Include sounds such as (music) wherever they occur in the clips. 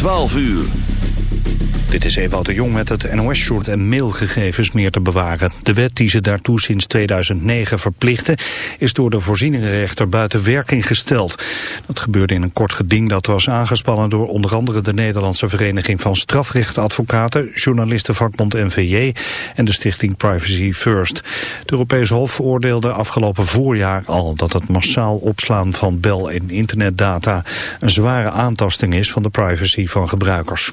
12 uur. Dit is Ewout de Jong met het NOS-short en mailgegevens meer te bewaren. De wet die ze daartoe sinds 2009 verplichten... is door de voorzieningenrechter buiten werking gesteld. Dat gebeurde in een kort geding dat was aangespannen... door onder andere de Nederlandse Vereniging van Strafrechtadvocaten... journalistenvakbond NVJ en de stichting Privacy First. Het Europees Hof oordeelde afgelopen voorjaar al... dat het massaal opslaan van bel- en internetdata... een zware aantasting is van de privacy van gebruikers.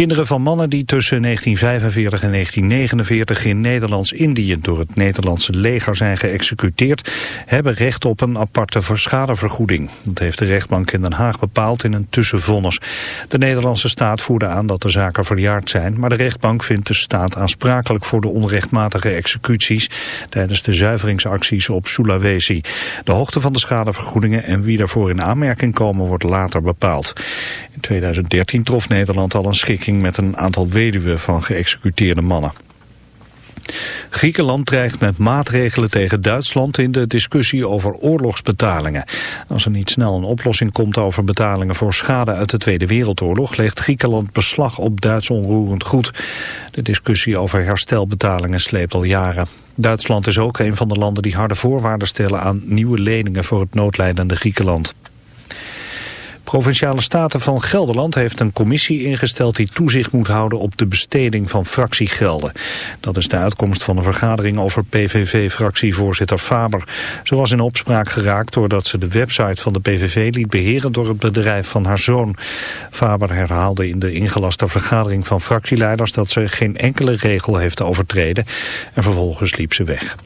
Kinderen van mannen die tussen 1945 en 1949 in Nederlands-Indië door het Nederlandse leger zijn geëxecuteerd, hebben recht op een aparte schadevergoeding. Dat heeft de rechtbank in Den Haag bepaald in een tussenvonnis. De Nederlandse staat voerde aan dat de zaken verjaard zijn, maar de rechtbank vindt de staat aansprakelijk voor de onrechtmatige executies tijdens de zuiveringsacties op Sulawesi. De hoogte van de schadevergoedingen en wie daarvoor in aanmerking komen wordt later bepaald. In 2013 trof Nederland al een schikking met een aantal weduwen van geëxecuteerde mannen. Griekenland dreigt met maatregelen tegen Duitsland in de discussie over oorlogsbetalingen. Als er niet snel een oplossing komt over betalingen voor schade uit de Tweede Wereldoorlog, legt Griekenland beslag op Duits onroerend goed. De discussie over herstelbetalingen sleept al jaren. Duitsland is ook een van de landen die harde voorwaarden stellen aan nieuwe leningen voor het noodlijdende Griekenland. Provinciale Staten van Gelderland heeft een commissie ingesteld die toezicht moet houden op de besteding van fractiegelden. Dat is de uitkomst van een vergadering over PVV-fractievoorzitter Faber. Ze was in opspraak geraakt doordat ze de website van de PVV liet beheren door het bedrijf van haar zoon. Faber herhaalde in de ingelaste vergadering van fractieleiders dat ze geen enkele regel heeft overtreden en vervolgens liep ze weg.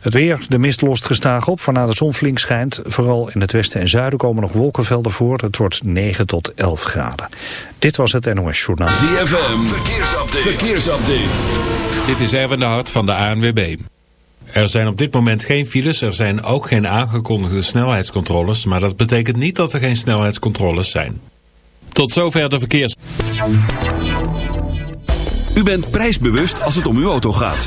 Het weer, de mist lost gestaag op, waarna de zon flink schijnt. Vooral in het westen en zuiden komen nog wolkenvelden voor. Het wordt 9 tot 11 graden. Dit was het NOS Journaal. ZFM, verkeersupdate. verkeersupdate. Dit is Erwin de Hart van de ANWB. Er zijn op dit moment geen files, er zijn ook geen aangekondigde snelheidscontroles... maar dat betekent niet dat er geen snelheidscontroles zijn. Tot zover de verkeers... U bent prijsbewust als het om uw auto gaat.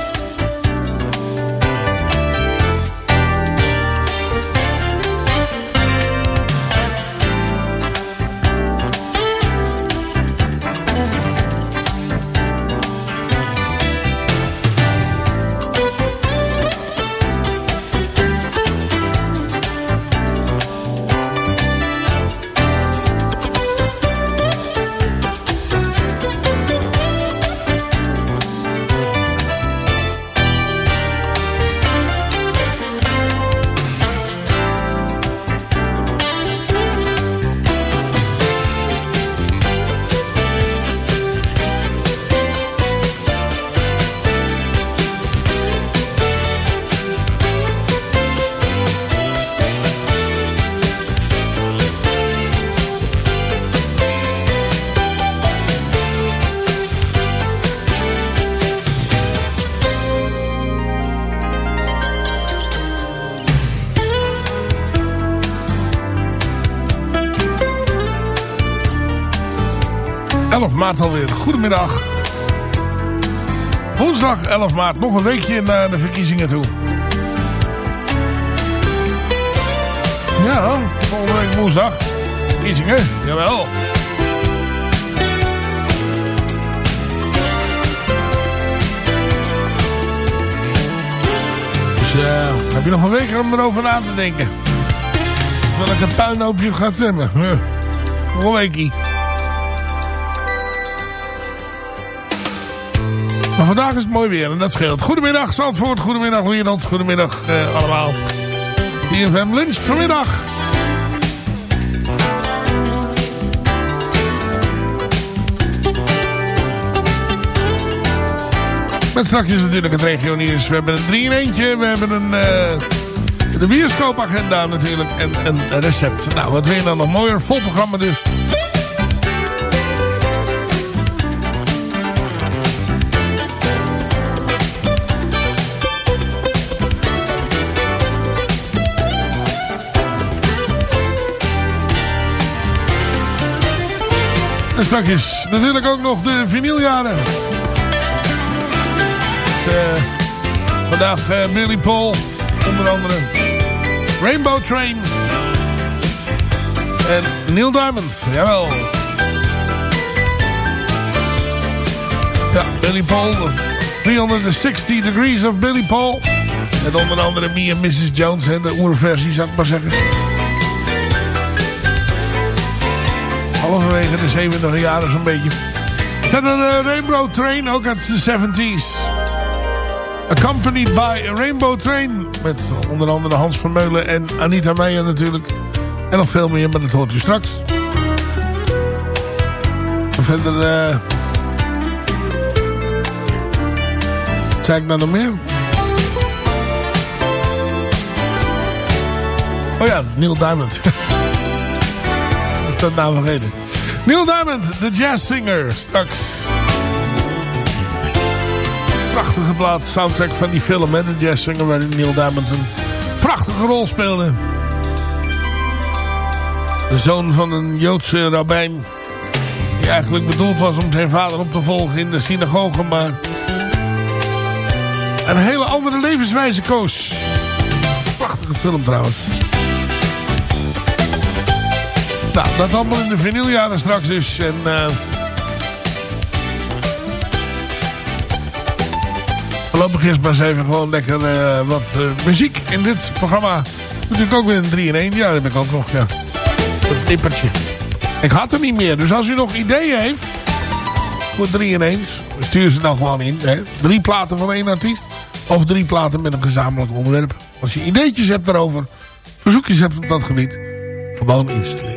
Maart alweer. Goedemiddag. Woensdag 11 maart. Nog een weekje naar de verkiezingen toe. Ja, volgende week woensdag. Verkiezingen, jawel. Dus uh, heb je nog een week om erover na te denken. Welke puinhoop je gaat stemmen. Nog een weekie. Maar vandaag is het mooi weer en dat scheelt. Goedemiddag Zandvoort, goedemiddag wereld, goedemiddag uh, allemaal. DFM lunch vanmiddag. Met straks natuurlijk het nieuws. We hebben een 3 in eentje. We hebben een, uh, de bioscoopagenda natuurlijk. En een recept. Nou, wat je dan nog mooier? Vol programma dus. En straks natuurlijk ook nog de vinyljaren. Uh, vandaag Billy Paul, onder andere. Rainbow Train. En Neil Diamond, jawel. Ja, Billy Paul. 360 Degrees of Billy Paul. En onder andere Me and Mrs. Jones, hè, de oerversie zou ik maar zeggen. Halverwege de 70 jaren zo'n beetje. Verder de Rainbow Train, ook uit de 70s. Accompanied by Rainbow Train. Met onder andere Hans Vermeulen en Anita Meijer natuurlijk. En nog veel meer, maar dat hoort u straks. Verder... Uh... Nog meer? Oh ja, Neil Diamond. (laughs) dat nou vergeten. Neil Diamond, de jazzzinger, straks. Prachtige plaat, soundtrack van die film, hè, de jazzzinger, waarin Neil Diamond een prachtige rol speelde. De zoon van een Joodse rabbijn, die eigenlijk bedoeld was om zijn vader op te volgen in de synagoge, maar een hele andere levenswijze koos. Prachtige film trouwens. Nou, dat allemaal in de vinyljaren straks dus. En, uh, voorlopig eerst maar eens even gewoon lekker uh, wat uh, muziek in dit programma. Natuurlijk ook weer een 3 in 1. Ja, dat heb ik ook nog, ja. Een tippertje. Ik had er niet meer. Dus als u nog ideeën heeft voor 3 in 1, stuur ze dan gewoon in. Drie platen van één artiest. Of drie platen met een gezamenlijk onderwerp. Als je ideetjes hebt daarover, verzoekjes hebt op dat gebied, gewoon insturen.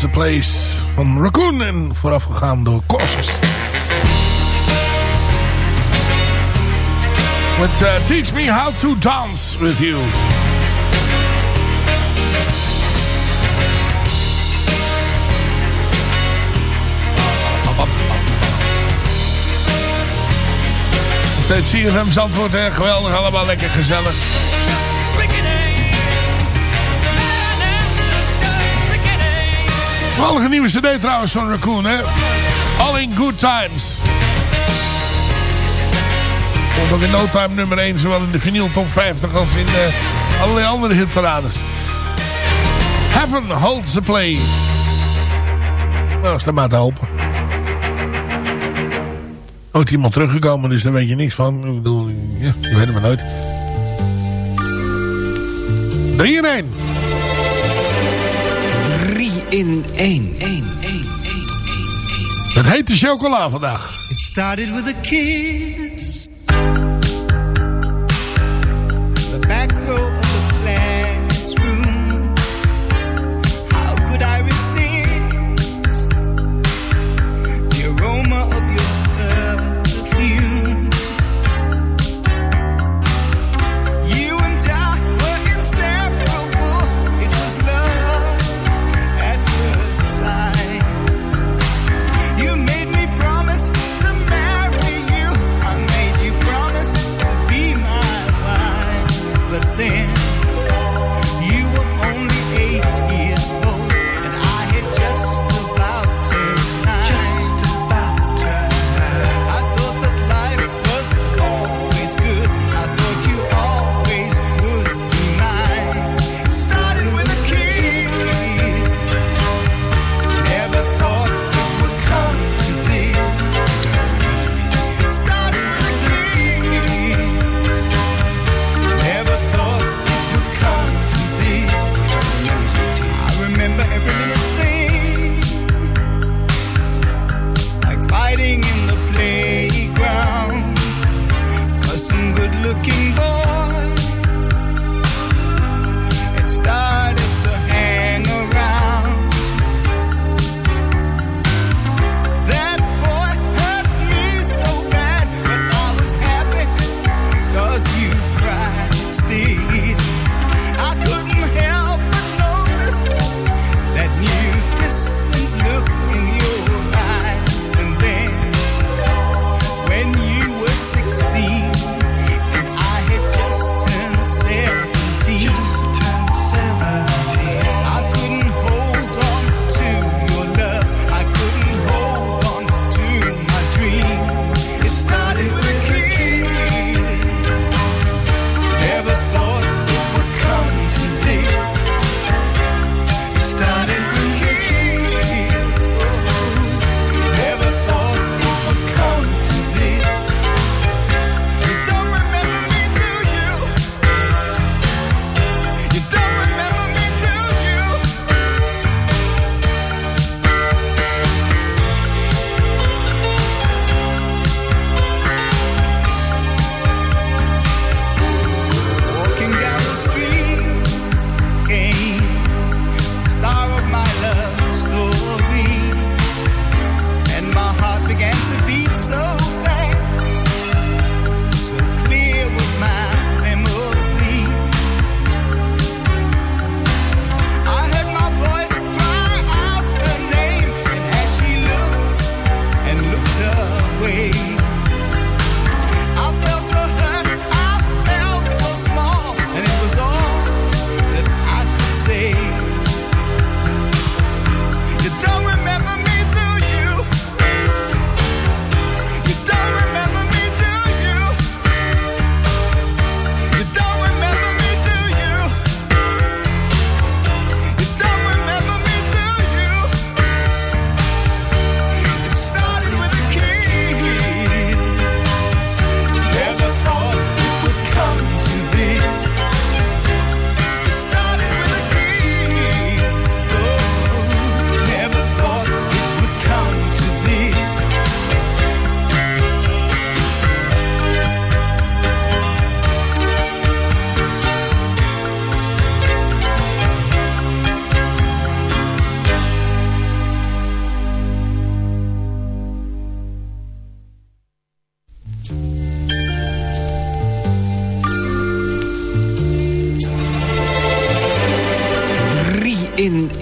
Holds a Place van Raccoon en voorafgegaan door Causes. With uh, Teach Me How to Dance With You. Steeds CFM Zandvoort, hè? geweldig, allemaal lekker gezellig. Geweldige nieuwe cd trouwens van Raccoon, hè? All in Good Times. Komt ook in no time nummer 1, zowel in de vinyl top 50 als in uh, allerlei andere hitparades. Heaven holds a place. Nou, er maar te hopen. Nooit iemand teruggekomen, dus daar weet je niks van. Ik bedoel, ja, je weet het nooit. 3 in 1. 3 in 1. Het heet de chocola vandaag. It started with a kiss.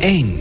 1.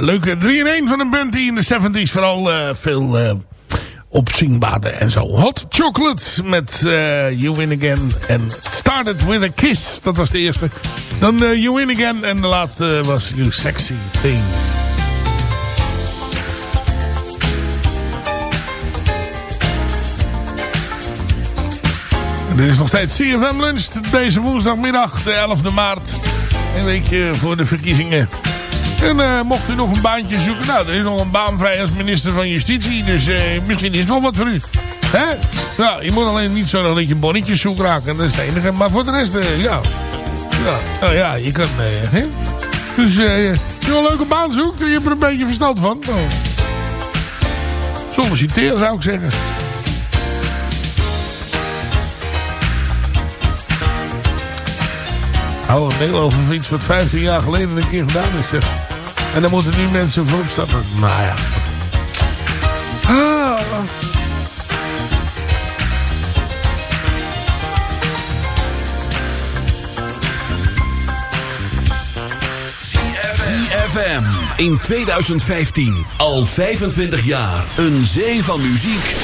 Leuke, eh, leuke 3-in-1 van een band die in de 70s vooral eh, veel eh opzienbare en zo. Hot Chocolate met eh, You Win Again en Started With A Kiss. Dat was de eerste. Dan eh, You Win Again en de laatste was You Sexy Thing. Dit is nog steeds CFM Lunch deze woensdagmiddag, de 11e maart. Een weekje voor de verkiezingen. En eh, mocht u nog een baantje zoeken, nou, er is nog een baan vrij als minister van Justitie. Dus eh, misschien is het wel wat voor u. Hè? Ja, je moet alleen niet zo dat je bonnetjes zoekt raken. Dat is het enige. Maar voor de rest, eh, ja. Ja, nou ja, je kan... hè? Dus als je een leuke baan zoekt en je er een beetje verstand van. Nou, solliciteer zou ik zeggen. Hou een mail over iets wat 15 jaar geleden een keer gedaan is. Zeg. En dan moeten nu mensen voor opstappen. Nou ja. Ah. ZFM in 2015. Al 25 jaar. Een zee van muziek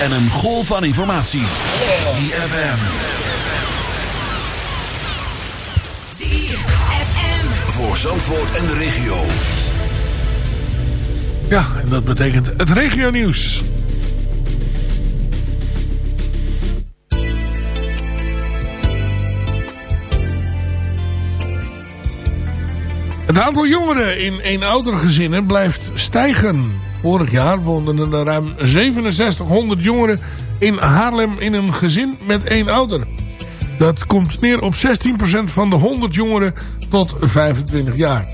en een golf van informatie. ZFM. Voor Zandvoort en de regio. Ja, en dat betekent het regio nieuws. Het aantal jongeren in eenoudergezinnen blijft stijgen. Vorig jaar woonden er ruim 6700 jongeren in Haarlem in een gezin met één ouder. Dat komt neer op 16% van de 100 jongeren tot 25 jaar.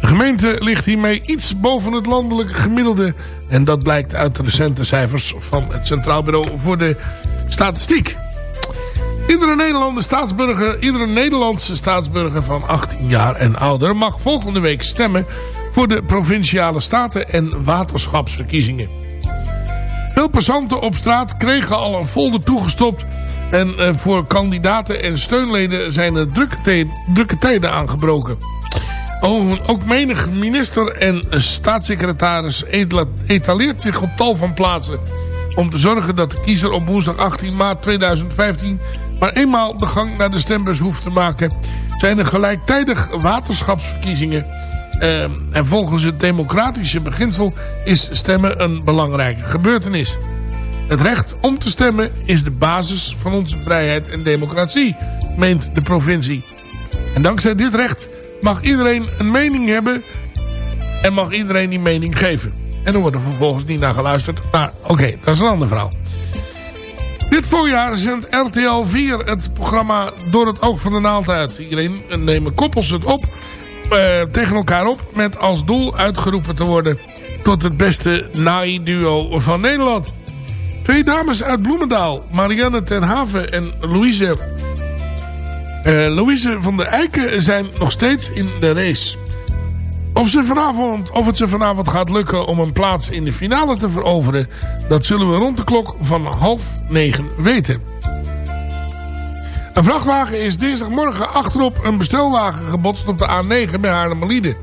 De gemeente ligt hiermee iets boven het landelijke gemiddelde. En dat blijkt uit de recente cijfers van het Centraal Bureau voor de Statistiek. Iedere, Nederlandse staatsburger, iedere Nederlandse staatsburger van 18 jaar en ouder mag volgende week stemmen voor de provinciale staten en waterschapsverkiezingen. Veel passanten op straat kregen al een folder toegestopt en eh, voor kandidaten en steunleden zijn er drukke, drukke tijden aangebroken. Ook, menig minister en staatssecretaris etaleert zich op tal van plaatsen... om te zorgen dat de kiezer op woensdag 18 maart 2015... maar eenmaal de gang naar de stembus hoeft te maken... zijn er gelijktijdig waterschapsverkiezingen... Eh, en volgens het democratische beginsel is stemmen een belangrijke gebeurtenis. Het recht om te stemmen is de basis van onze vrijheid en democratie, meent de provincie. En dankzij dit recht mag iedereen een mening hebben en mag iedereen die mening geven. En er wordt er vervolgens niet naar geluisterd. Maar oké, dat is een ander verhaal. Dit voorjaar zendt RTL 4 het programma Door het Oog van de Naald uit. Iedereen nemen koppels het op, eh, tegen elkaar op... met als doel uitgeroepen te worden tot het beste naai-duo van Nederland. Twee dames uit Bloemendaal, Marianne ten Haven en Louise, eh, Louise van der Eiken zijn nog steeds in de race. Of, ze vanavond, of het ze vanavond gaat lukken om een plaats in de finale te veroveren... dat zullen we rond de klok van half negen weten. Een vrachtwagen is dinsdagmorgen achterop een bestelwagen gebotst op de A9 bij Haarlemmerliede.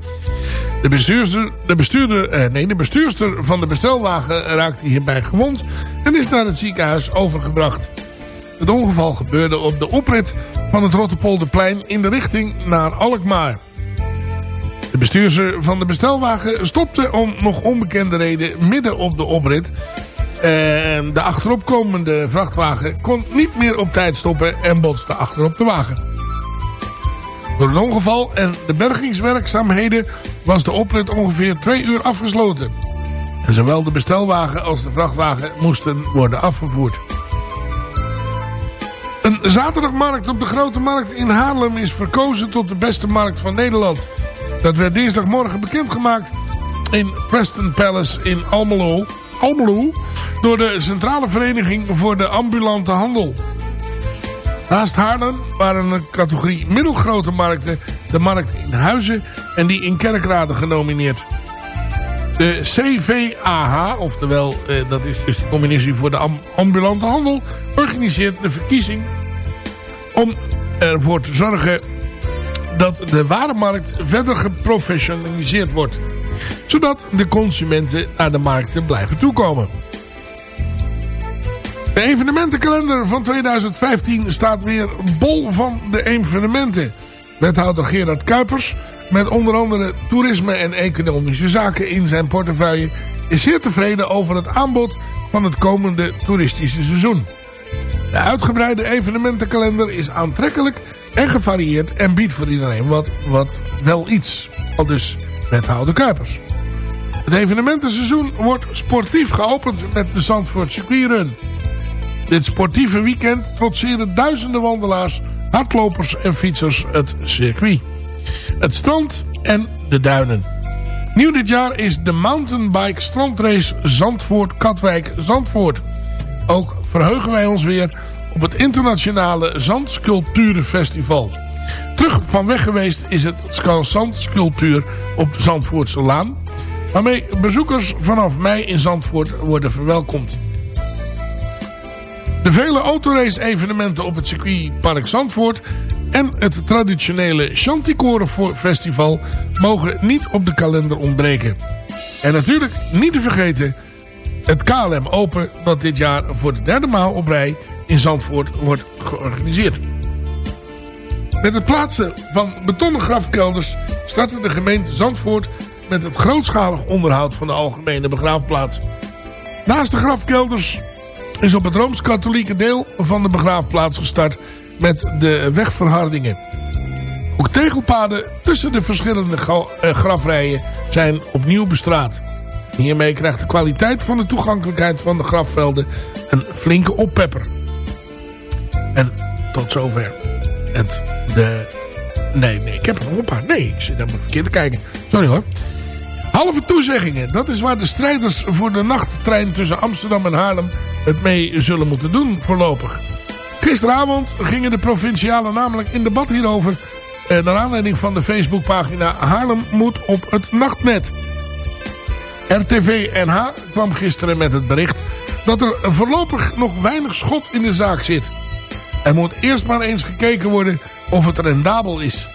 De bestuurster, de, bestuurder, eh, nee, de bestuurster van de bestelwagen raakte hierbij gewond en is naar het ziekenhuis overgebracht. Het ongeval gebeurde op de oprit van het Rotterpolderplein in de richting naar Alkmaar. De bestuurder van de bestelwagen stopte om nog onbekende reden midden op de oprit. En de achteropkomende vrachtwagen kon niet meer op tijd stoppen en botste achterop de wagen. Door een ongeval en de bergingswerkzaamheden was de oprit ongeveer twee uur afgesloten. En zowel de bestelwagen als de vrachtwagen moesten worden afgevoerd. Een zaterdagmarkt op de Grote Markt in Haarlem is verkozen tot de beste markt van Nederland. Dat werd dinsdagmorgen bekendgemaakt in Preston Palace in Almelo, Almelo door de Centrale Vereniging voor de Ambulante Handel. Naast Haarlem waren een categorie middelgrote markten de markt in Huizen en die in Kerkrade genomineerd. De CVAH, oftewel eh, dat is dus de combinatie voor de am- ambulante handel, organiseert de verkiezing om ervoor te zorgen dat de warenmarkt verder geprofessionaliseerd wordt. Zodat de consumenten naar de markten blijven toekomen. De evenementenkalender van 2015 staat weer bol van de evenementen. Wethouder Gerard Kuipers, met onder andere toerisme en economische zaken in zijn portefeuille, is zeer tevreden over het aanbod van het komende toeristische seizoen. De uitgebreide evenementenkalender is aantrekkelijk en gevarieerd en biedt voor iedereen wat, wat wel iets. Al dus wethouder Kuipers. Het evenementenseizoen wordt sportief geopend met de Zandvoort Circuitrun. Dit sportieve weekend trotseren duizenden wandelaars, hardlopers en fietsers het circuit. Het strand en de duinen. Nieuw dit jaar is de mountainbike strandrace Zandvoort-Katwijk-Zandvoort. Ook verheugen wij ons weer op het internationale Zandsculpturenfestival. Terug van weg geweest is het Zandsculptuur op de Zandvoortse Laan. Waarmee bezoekers vanaf mei in Zandvoort worden verwelkomd. De vele autorace evenementen op het circuitpark Zandvoort en het traditionele Chanticoren Festival mogen niet op de kalender ontbreken. En natuurlijk niet te vergeten het KLM Open dat dit jaar voor de derde maal op rij in Zandvoort wordt georganiseerd. Met het plaatsen van betonnen grafkelders startte de gemeente Zandvoort met het grootschalig onderhoud van de algemene begraafplaats. Naast de grafkelders is op het Rooms-Katholieke deel van de begraafplaats gestart met de wegverhardingen. Ook tegelpaden tussen de verschillende eh, grafrijen zijn opnieuw bestraat. Hiermee krijgt de kwaliteit van de toegankelijkheid van de grafvelden een flinke oppepper. En tot zover. Het, de... Nee, nee, ik heb er nog een paar. Nee, ik zit helemaal verkeerd te kijken. Sorry hoor. Halve toezeggingen. Dat is waar de strijders voor de nachttrein tussen Amsterdam en Haarlem het mee zullen moeten doen voorlopig. Gisteravond gingen de provincialen namelijk in debat hierover... Eh, naar aanleiding van de Facebookpagina Haarlem moet op het nachtnet. RTV NH kwam gisteren met het bericht dat er voorlopig nog weinig schot in de zaak zit. Er moet eerst maar eens gekeken worden of het rendabel is.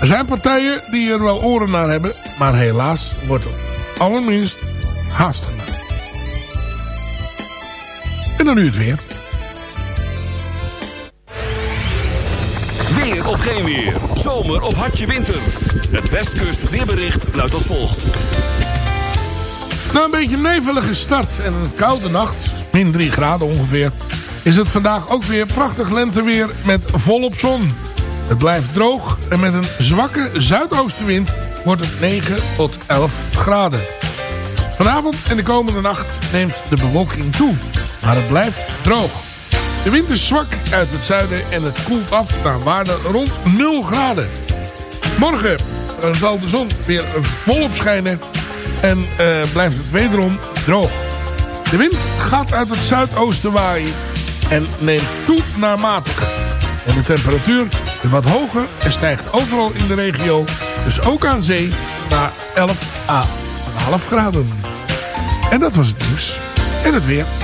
Er zijn partijen die er wel oren naar hebben, maar helaas wordt er allerminst haast. En dan nu het weer. Weer of geen weer. Zomer of hartje winter. Het Westkust weerbericht luidt als volgt. Na een beetje nevelige start en een koude nacht, min 3 graden ongeveer, is het vandaag ook weer prachtig lenteweer met volop zon. Het blijft droog en met een zwakke zuidoostenwind wordt het 9 tot 11 graden. Vanavond en de komende nacht neemt de bewolking toe, maar het blijft droog. De wind is zwak uit het zuiden en het koelt af naar waarde rond 0 graden. Morgen zal de zon weer volop schijnen en eh, blijft het wederom droog. De wind gaat uit het zuidoosten waaien en neemt toe naar matig. En de temperatuur is wat hoger en stijgt overal in de regio, dus ook aan zee, naar 11 à 12 graden. En dat was het nieuws. En het weer.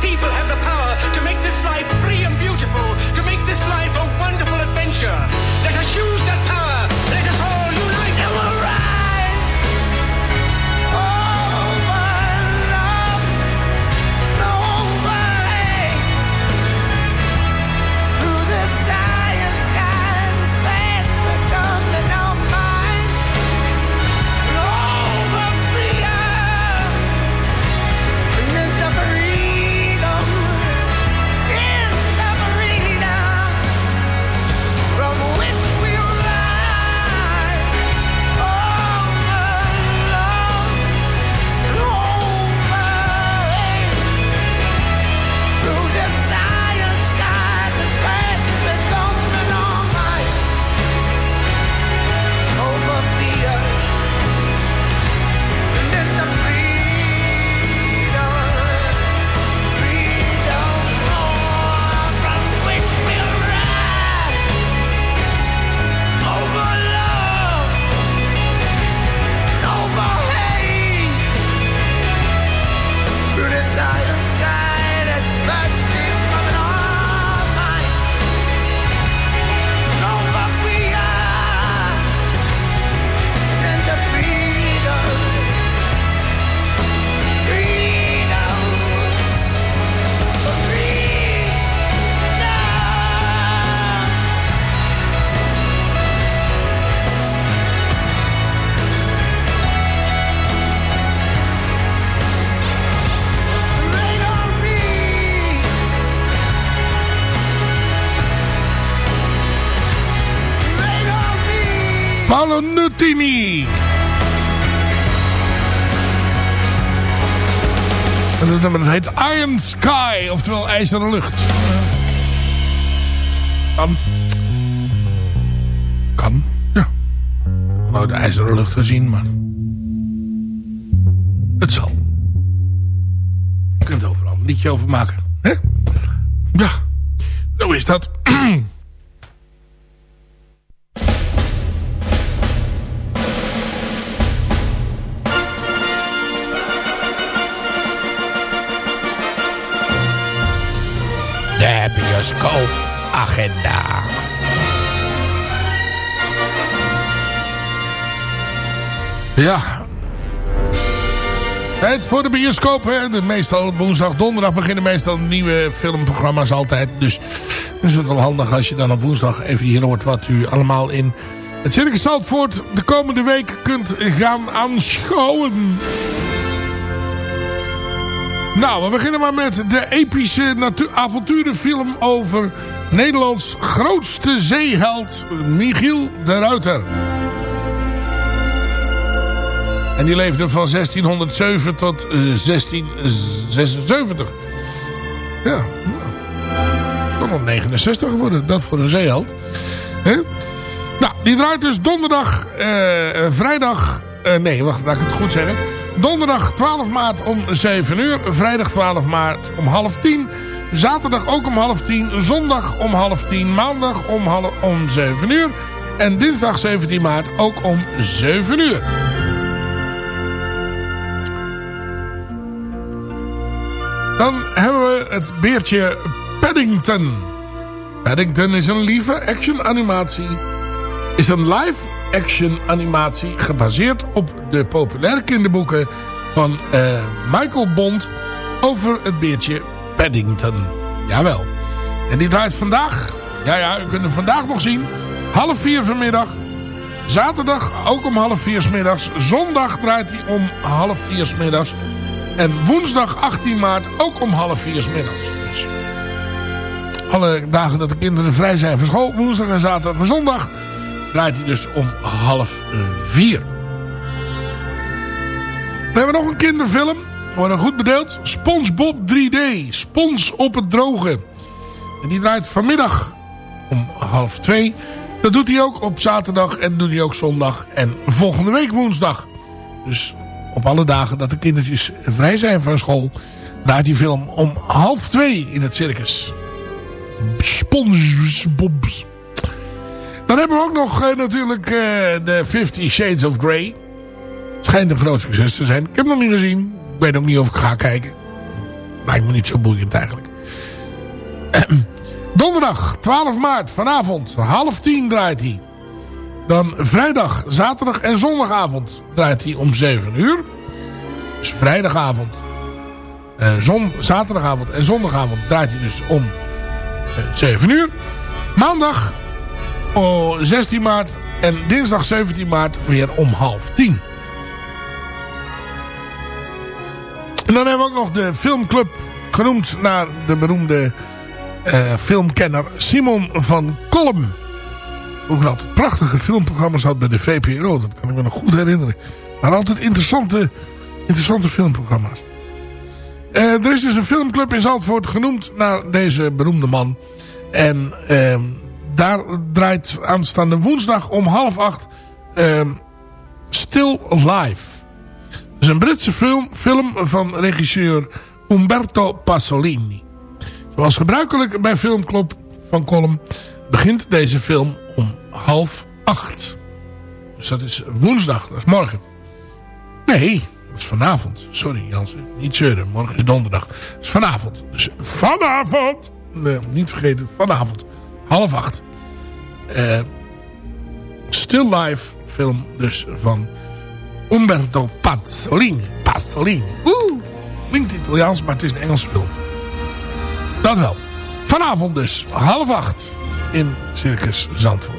People, have the power to make this life free and beautiful, to make this life a wonderful adventure. Iron Sky, oftewel IJzeren Lucht. Kan. Kan, ja. Nooit IJzeren Lucht gezien, maar... Het zal. Je kunt er overal een liedje over maken. Hè? Ja, zo is dat. Voor de bioscoop. Hè. De meestal woensdag, donderdag beginnen meestal nieuwe filmprogramma's altijd. Dus is het wel handig als je dan op woensdag even hier hoort wat u allemaal in het Circus Zandvoort de komende week kunt gaan aanschouwen. Nou, we beginnen maar met de epische avonturenfilm over Nederlands grootste zeeheld Michiel de Ruiter. En die leefde van 1607 tot eh, 1676. Ja, ja. Toch nog 69 geworden, dat voor een zeeheld. Nou, die draait dus donderdag, eh, eh, vrijdag... eh, nee, wacht, laat ik het goed zeggen. Donderdag 12 maart om 7 uur. Vrijdag 12 maart om half 10. Zaterdag ook om half 10. Zondag om half 10. Maandag om, om 7 uur. En dinsdag 17 maart ook om 7 uur. Dan hebben we het beertje Paddington. Paddington is een lieve action animatie. Is een live action animatie gebaseerd op de populaire kinderboeken van eh, Michael Bond over het beertje Paddington. Jawel. En die draait vandaag, ja ja, u kunt hem vandaag nog zien, half vier vanmiddag. Zaterdag ook om half vier 's middags. Zondag draait hij om half vier 's middags. En woensdag 18 maart ook om half vier 's middags. Dus alle dagen dat de kinderen vrij zijn van school, woensdag en zaterdag en zondag, draait hij dus om half vier. Dan hebben we nog een kinderfilm. worden goed bedeeld. SpongeBob 3D. Spons op het droge. En die draait vanmiddag om half twee. Dat doet hij ook op zaterdag en doet hij ook zondag en volgende week woensdag. Dus op alle dagen dat de kindertjes vrij zijn van school... draait die film om half twee in het circus. SpongeBob. Dan hebben we ook nog eh, natuurlijk eh, de Fifty Shades of Grey. Het schijnt een groot succes te zijn. Ik heb nog niet gezien. Ik weet ook niet of ik ga kijken. Lijkt me niet zo boeiend eigenlijk. (clears throat) Donderdag 12 maart vanavond half tien draait hij. Dan vrijdag, zaterdag en zondagavond draait hij om 7 uur. Dus vrijdagavond, eh, zon, zaterdagavond en zondagavond draait hij dus om eh, 7 uur. Maandag oh, 16 maart en dinsdag 17 maart weer om half 10. En dan hebben we ook nog de filmclub genoemd naar de beroemde eh, filmkenner Simon van Kolm. Ik altijd prachtige filmprogramma's had bij de VPRO. Dat kan ik me nog goed herinneren. Maar altijd interessante, interessante filmprogramma's. Eh, er is dus een filmclub in Zandvoort genoemd naar deze beroemde man. En ehm, daar draait aanstaande woensdag om half acht ehm, Still Life. Het is een Britse film, film van regisseur Umberto Pasolini. Zoals gebruikelijk bij Filmclub van Colm begint deze film om half acht. Dus dat is woensdag, dat is morgen. Nee, dat is vanavond. Sorry Jansen, niet zeuren. Morgen is donderdag. Dat is vanavond. Dus vanavond. Nee, niet vergeten, vanavond. Half acht. Eh, Still Life film dus van Umberto Pasolini. Pasolini. Oeh, klinkt Italiaans, maar het is een Engelse film. Dat wel. Vanavond dus, half acht in Circus Zandvoort.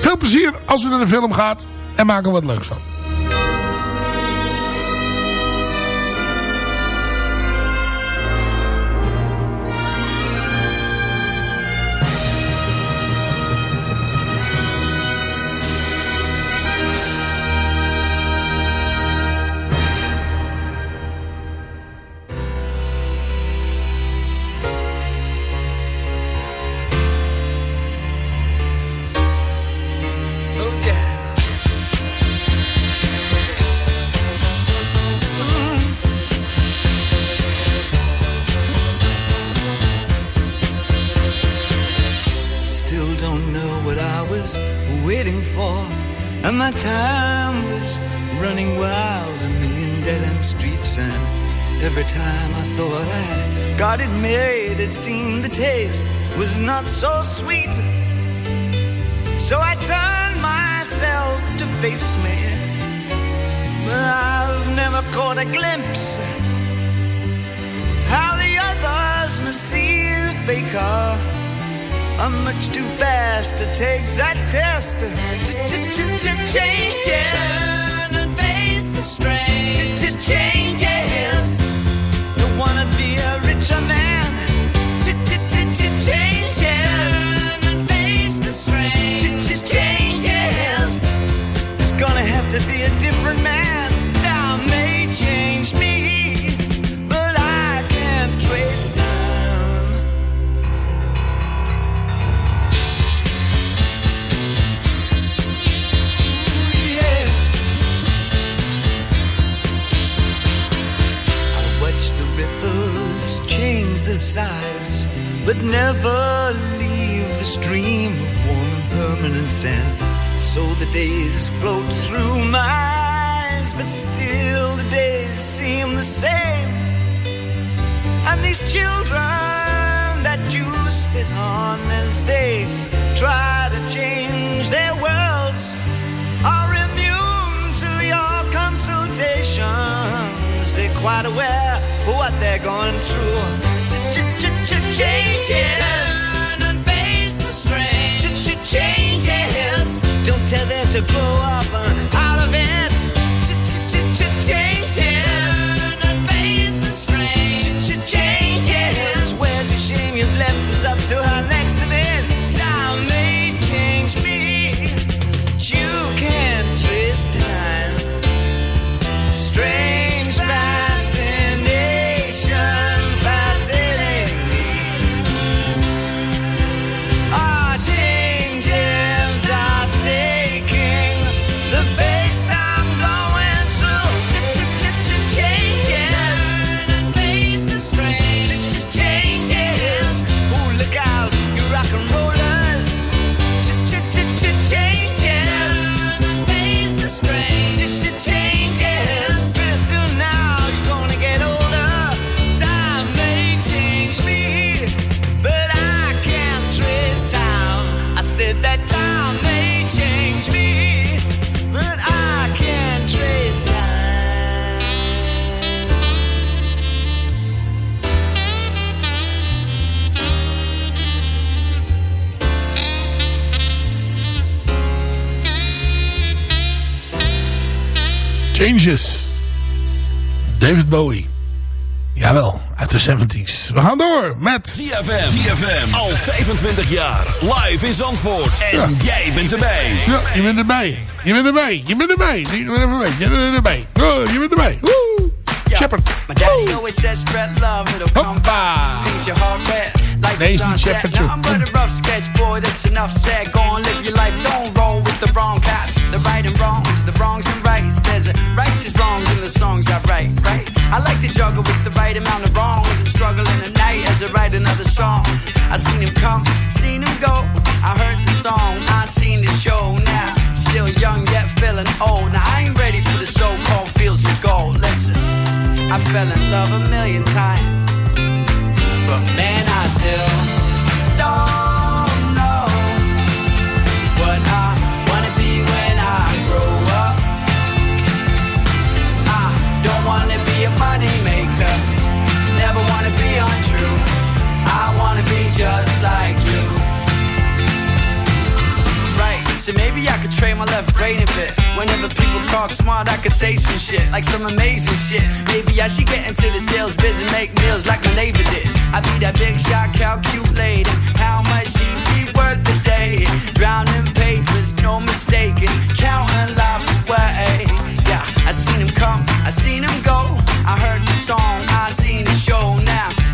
Veel plezier als u naar de film gaat en maak er wat leuks van. So sweet. These children that you spit on as they try to change their worlds are immune to your consultations. They're quite aware of what they're going through. Changes. Turn and face the strain. Changes. Don't tell them to grow up uh, Changes. David Bowie. Jawel, uit de 70s. We gaan door met... ZFM. ZFM. Al 25 jaar. Live in Zandvoort. En Ja. jij bent erbij. Ja, je bent erbij. Je bent erbij. Je bent erbij. Je bent erbij. Je bent erbij. Oh, je bent erbij. Woe! Shepard. My daddy always said spread love, it'll come by. Your heart red, like the Deze sunset. Shepard, Now. I'm but a rough sketch, boy, that's enough said. Go on, live your life, don't roll with the wrong cats. The right and wrongs, the wrongs and rights. There's a righteous wrongs in the songs I write, right? I like to juggle with the right amount of wrongs. I'm struggling at night as I write another song. I seen him come, seen him go. I heard the song, I seen the show now. Still young yet feeling old. Now I ain't ready for the so-called fields of gold. Listen. I fell in love a million times. But man, I still don't So maybe I could trade my left brain a bit. Whenever people talk smart, I could say some shit, like some amazing shit. Maybe I should get into the sales biz and make meals like my neighbor did. I be that big shot, calculating how much he'd be worth a day. Drowning papers, no mistaking, counting life away. Yeah, I seen him come, I seen him go. I heard the song, I seen the show now.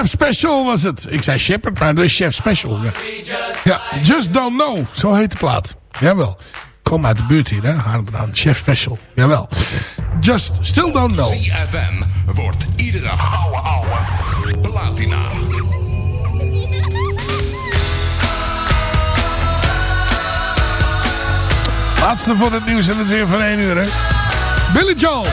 Chef Special was het. Ik zei Shepard, maar dat is Chef Special. Ja. ja, Just Don't Know. Zo heet de plaat. Jawel. Kom uit de buurt hier, hè. Aan Chef Special. Jawel. Just Still Don't Know. CFM wordt iedere ouwe ouwe platina. Laatste voor het nieuws en het weer van 1 uur, hè. Billy Joel.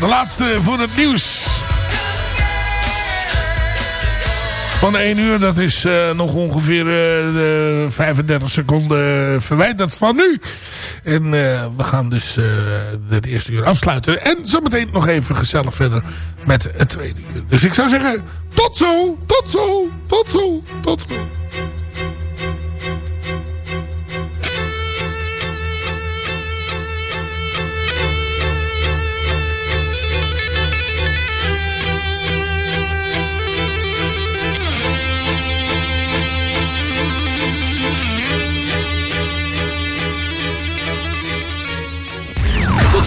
De laatste voor het nieuws. Van 1 uur, dat is eh, nog ongeveer eh, de 35 seconden verwijderd van nu. En eh, we gaan dus eh, het eerste uur afsluiten. En zometeen nog even gezellig verder met het tweede uur. Dus ik zou zeggen, tot zo, tot zo, tot zo, tot zo.